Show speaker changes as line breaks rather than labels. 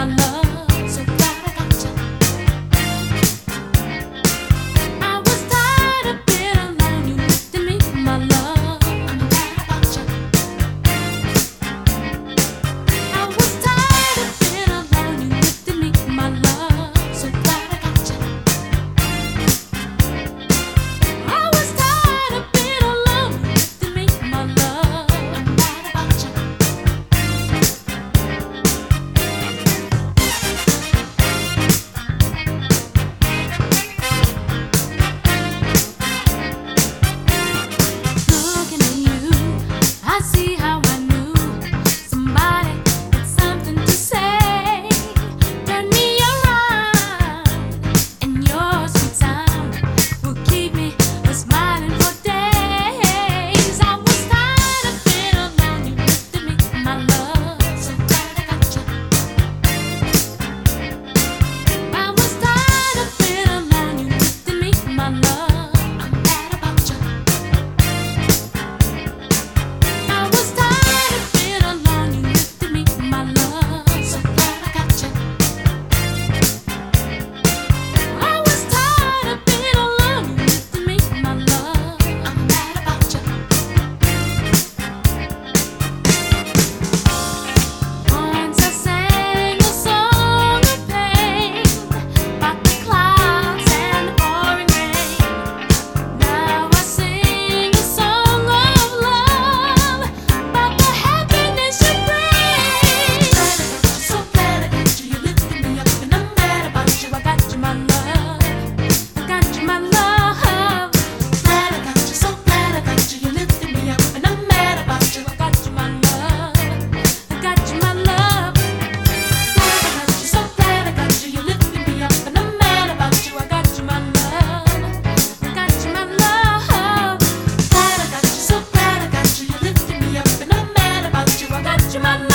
I love. Just your man.